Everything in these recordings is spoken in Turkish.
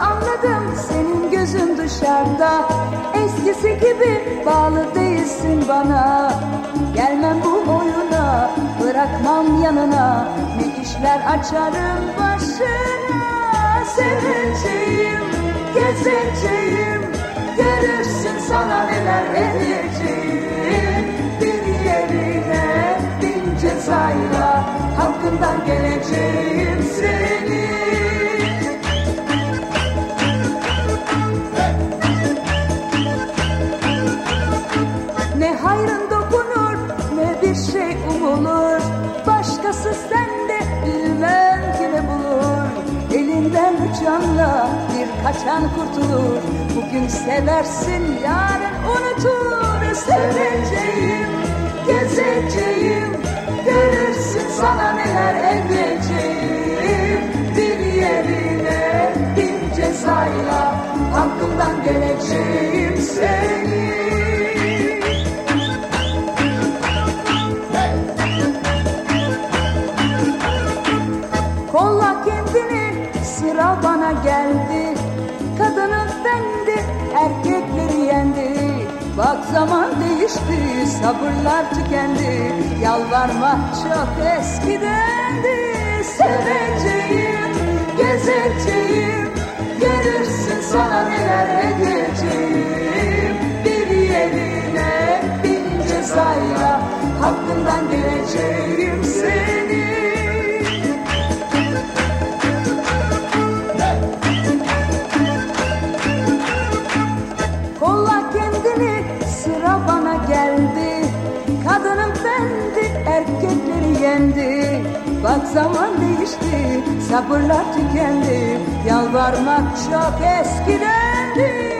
anladım senin gözün dışarıda. Eskisi gibi bağlı değilsin bana. Gelmem bu oyuna bırakmam yanına. Ne işler açarım başına? Seveceğim, gezeceğim. Görürsün sana neler edeceğim. Bir yerine bin cezayla Hakkından geleceğim. Hayrın dokunur ne bir şey umulur. Başkası sende bilmem ki ne bulur. Elinden uçanla bir kaçan kurtulur. Bugün seversin yarın unutur. Seveceğim, gezeceğim. Görürsün sana neler edeceğim. Bir yerine bir cezayla Hakkından geleceğim seni geldi. Kadının bendi erkekleri yendi. Bak zaman değişti sabırlar tükendi. Yalvarmak çok eskidendi Seveceğim, gezeceğim yendi Bak zaman değişti sabırlar tükendi. Yalvarmak çok eskidendi.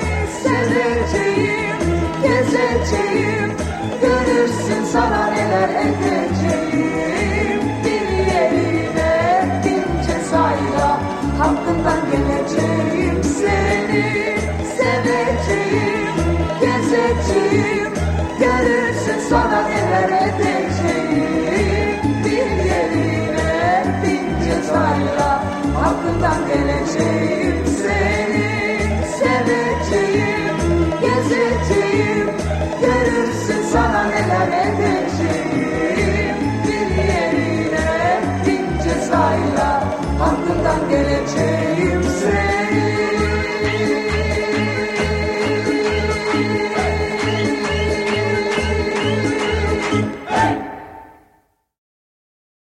Seveceğim, gezeceğim Görürsün sana neler edeceğim. Bir yerine bin cezayla Hakkından geleceğim seni. Seveceğim, gezeceğim Görürsün sana Hakkından geleceğim seni seveceğim Gezeceğim. Görürsün sana neler edeceğim. Bir yerine bin cezayla Hakkından geleceğim.